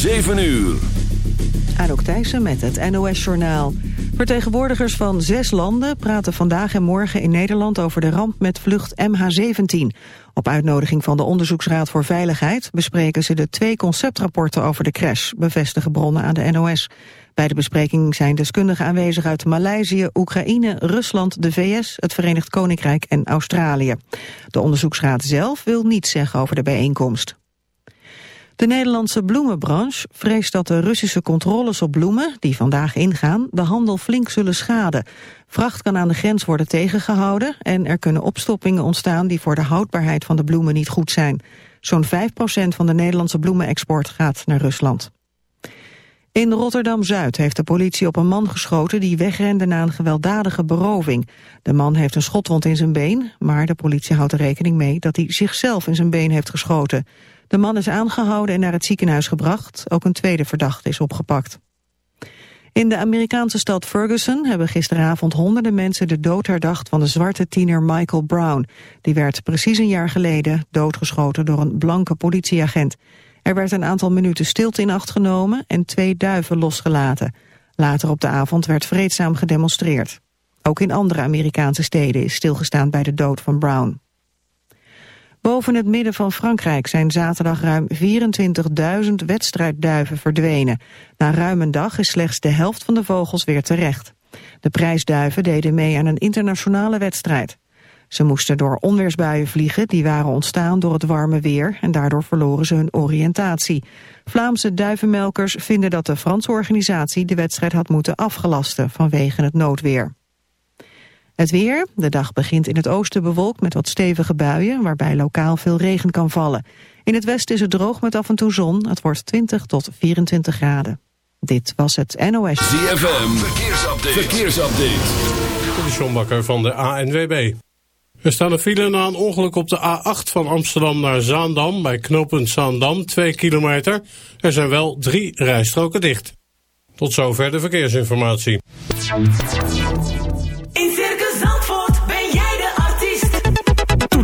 7 uur. Anouk Thijssen met het NOS-journaal. Vertegenwoordigers van zes landen praten vandaag en morgen in Nederland over de ramp met vlucht MH17. Op uitnodiging van de Onderzoeksraad voor Veiligheid bespreken ze de twee conceptrapporten over de crash, bevestigen bronnen aan de NOS. Bij de bespreking zijn deskundigen aanwezig uit Maleisië, Oekraïne, Rusland, de VS, het Verenigd Koninkrijk en Australië. De onderzoeksraad zelf wil niets zeggen over de bijeenkomst. De Nederlandse bloemenbranche vreest dat de Russische controles op bloemen, die vandaag ingaan, de handel flink zullen schaden. Vracht kan aan de grens worden tegengehouden en er kunnen opstoppingen ontstaan die voor de houdbaarheid van de bloemen niet goed zijn. Zo'n 5% van de Nederlandse bloemenexport gaat naar Rusland. In Rotterdam-Zuid heeft de politie op een man geschoten die wegrende na een gewelddadige beroving. De man heeft een schotwond in zijn been, maar de politie houdt er rekening mee dat hij zichzelf in zijn been heeft geschoten. De man is aangehouden en naar het ziekenhuis gebracht. Ook een tweede verdachte is opgepakt. In de Amerikaanse stad Ferguson hebben gisteravond honderden mensen de dood herdacht van de zwarte tiener Michael Brown. Die werd precies een jaar geleden doodgeschoten door een blanke politieagent. Er werd een aantal minuten stilte in acht genomen en twee duiven losgelaten. Later op de avond werd vreedzaam gedemonstreerd. Ook in andere Amerikaanse steden is stilgestaan bij de dood van Brown. Boven het midden van Frankrijk zijn zaterdag ruim 24.000 wedstrijdduiven verdwenen. Na ruim een dag is slechts de helft van de vogels weer terecht. De prijsduiven deden mee aan een internationale wedstrijd. Ze moesten door onweersbuien vliegen, die waren ontstaan door het warme weer en daardoor verloren ze hun oriëntatie. Vlaamse duivenmelkers vinden dat de Franse organisatie de wedstrijd had moeten afgelasten vanwege het noodweer. Het weer, de dag begint in het oosten bewolkt met wat stevige buien, waarbij lokaal veel regen kan vallen. In het westen is het droog met af en toe zon, het wordt 20 tot 24 graden. Dit was het NOS. ZFM, verkeersupdate. verkeersupdate. De Sjombakker van de ANWB. Er staan een file na een ongeluk op de A8 van Amsterdam naar Zaandam... bij knooppunt Zaandam, 2 kilometer. Er zijn wel drie rijstroken dicht. Tot zover de verkeersinformatie.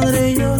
madre llora.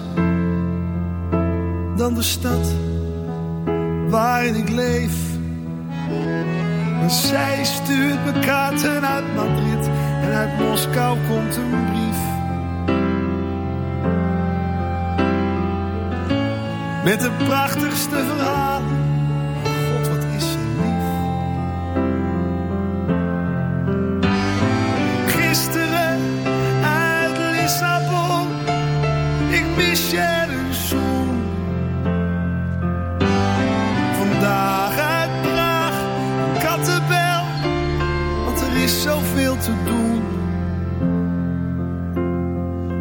dan de stad waarin ik leef. Maar zij stuurt me kaarten uit Madrid en uit Moskou komt een brief. Met de prachtigste verhalen. God, wat is ze lief. Gisteren uit Lissabon, ik mis je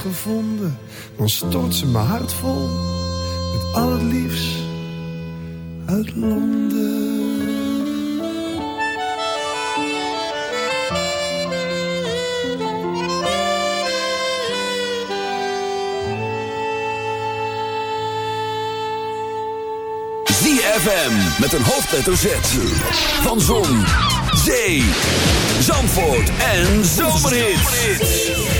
Gevonden, dan stort ze mijn hart vol met al het liefst uit Londen. ZFM met een hoofdletter Z. Van Zon, Zee, Zandvoort en Zomerhits.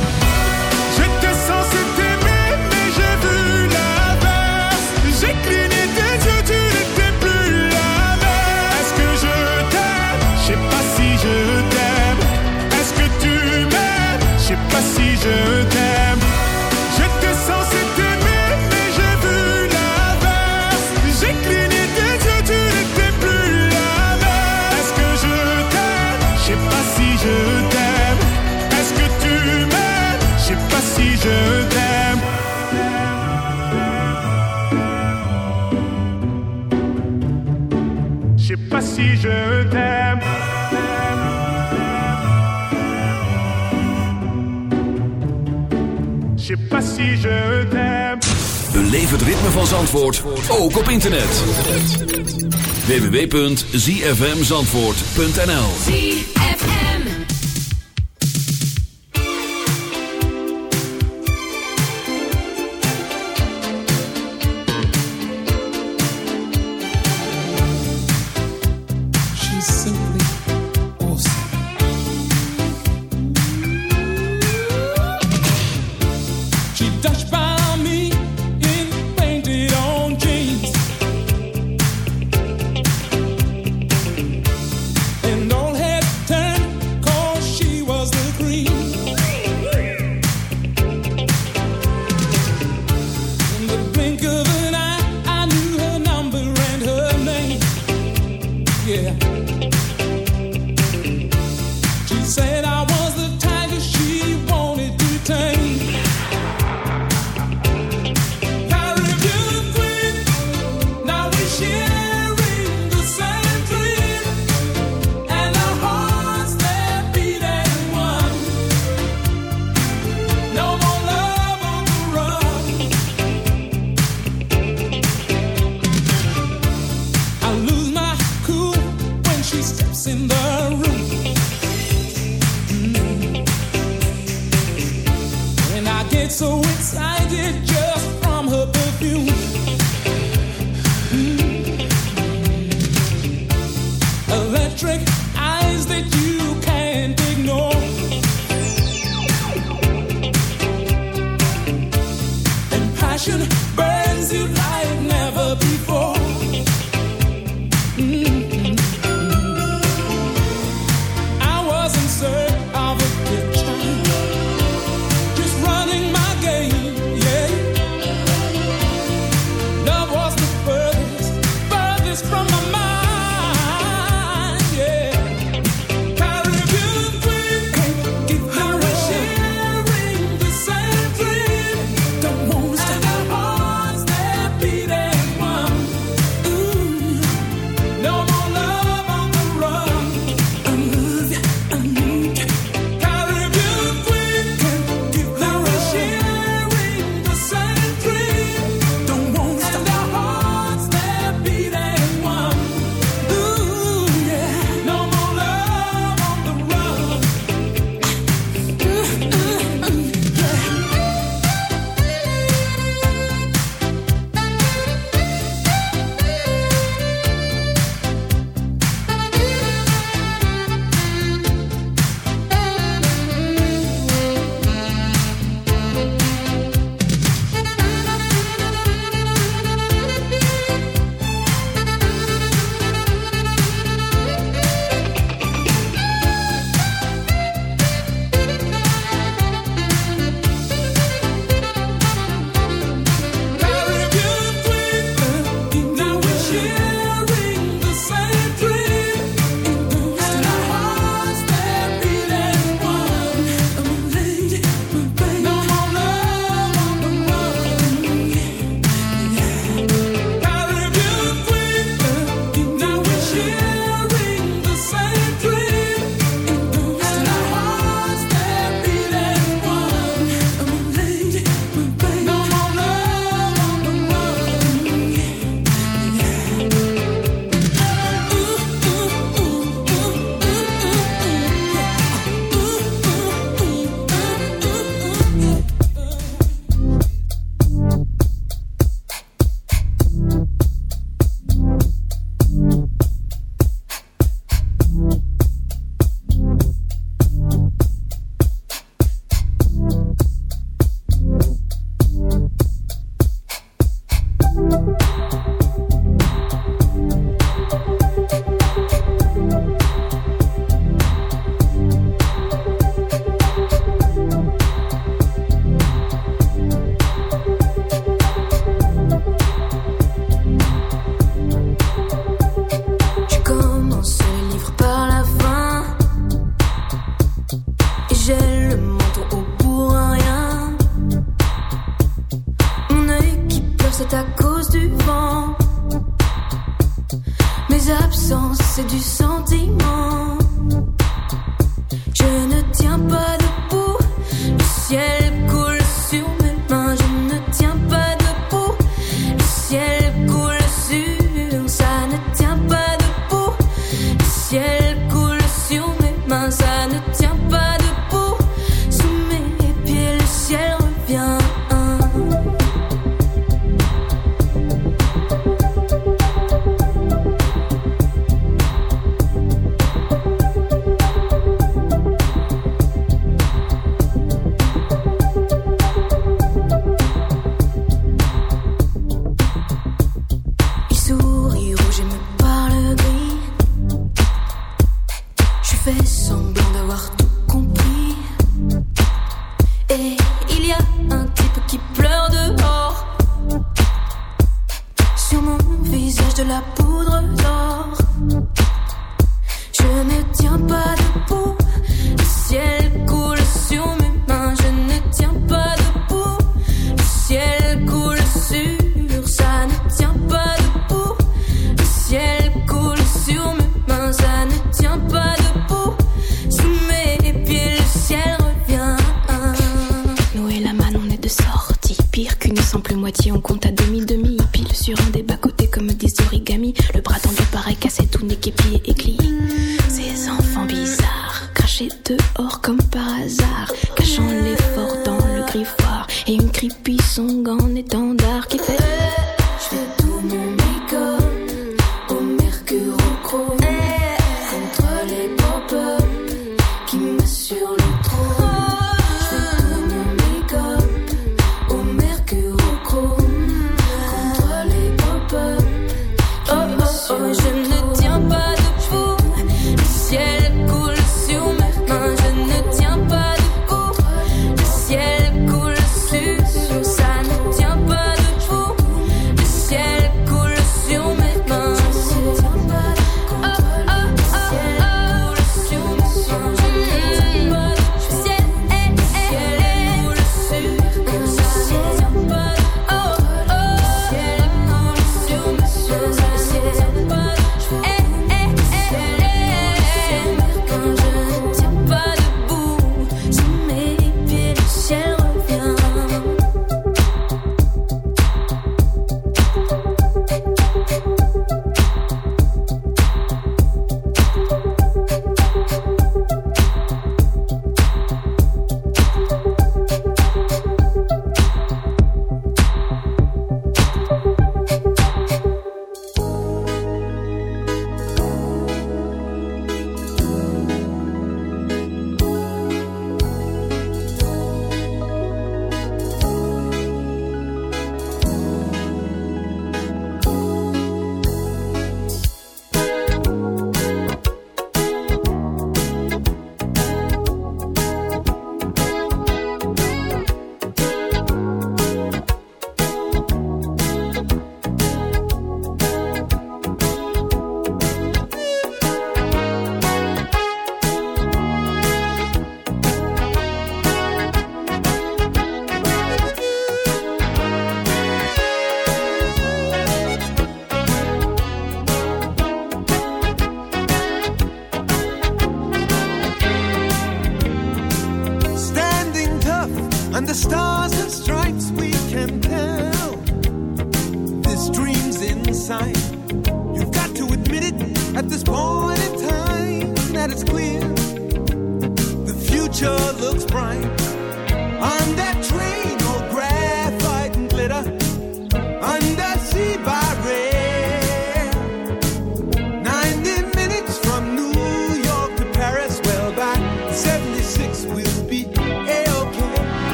je t'aime. si je het ritme van Zandvoort, ook op internet. www.zfmzandvoort.nl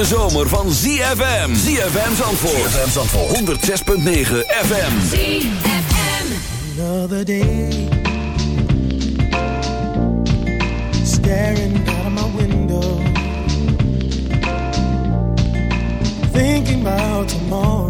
hete zomer van ZFM. ZFM Zandvoort. ZFM Zandvoort. 106.9 FM. Another day Staring out of my window Thinking about tomorrow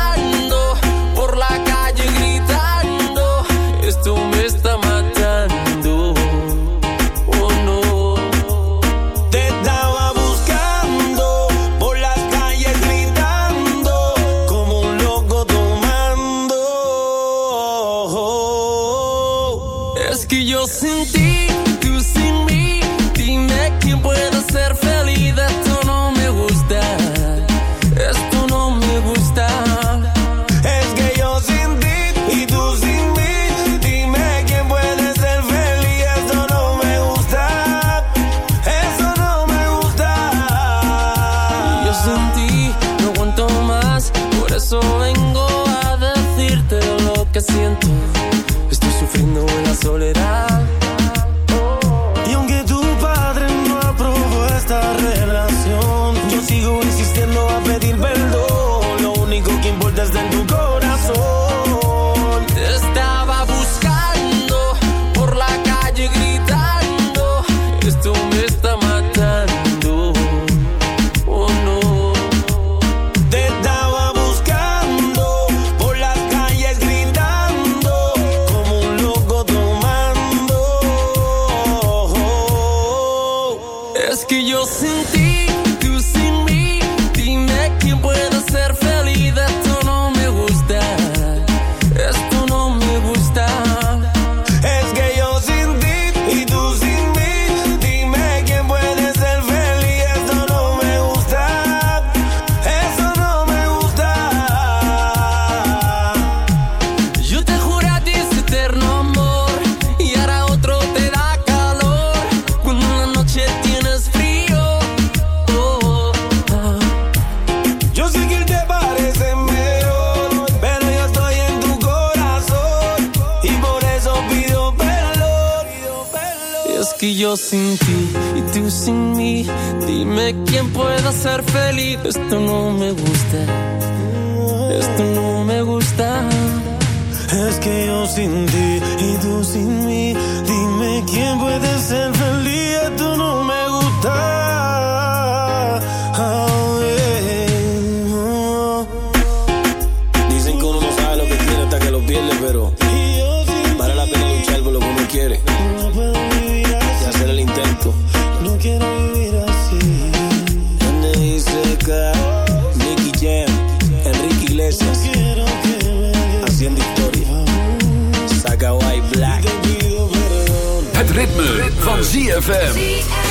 pero vale la pena luchar por lo que uno quiere. Y hacer el intento. No quiero vivir así. NICK, Nicky Jam, Enrique Iglesias. Haciendo historia. Saca White Black. Het ritme, van ZFM.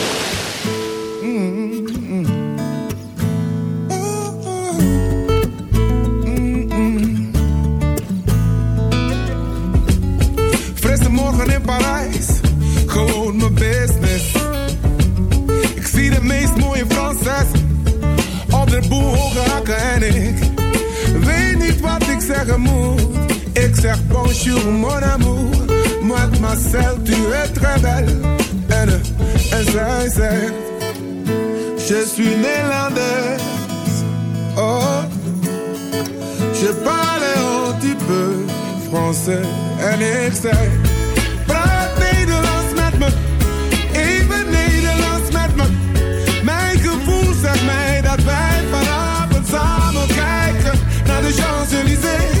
Bonjour mon amour, mademoiselle tu es très belle. Je suis néerlandaise. Oh, je parle un petit peu français. En ik zei, praat even Nederlands met me. Mijn gevoel zegt mij dat wij vanavond samen kijken naar de Champs-Élysées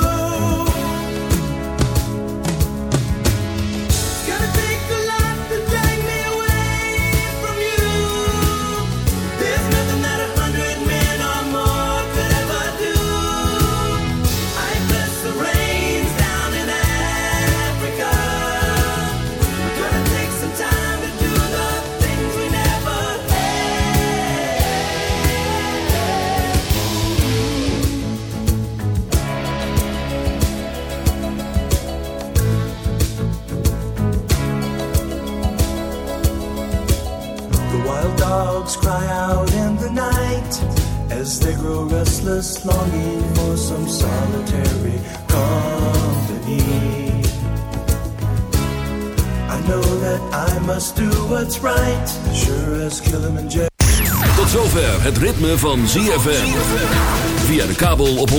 As they grow restless, longing for some solitary company. I know that I must do what's right, sure as Kilimanjaro. Tot zover het ritme van ZFM. Via de kabel op 104.5.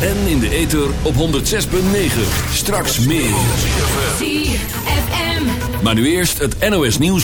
En in de ether op 106.9. Straks meer. ZFM. Maar nu eerst het NOS nieuws.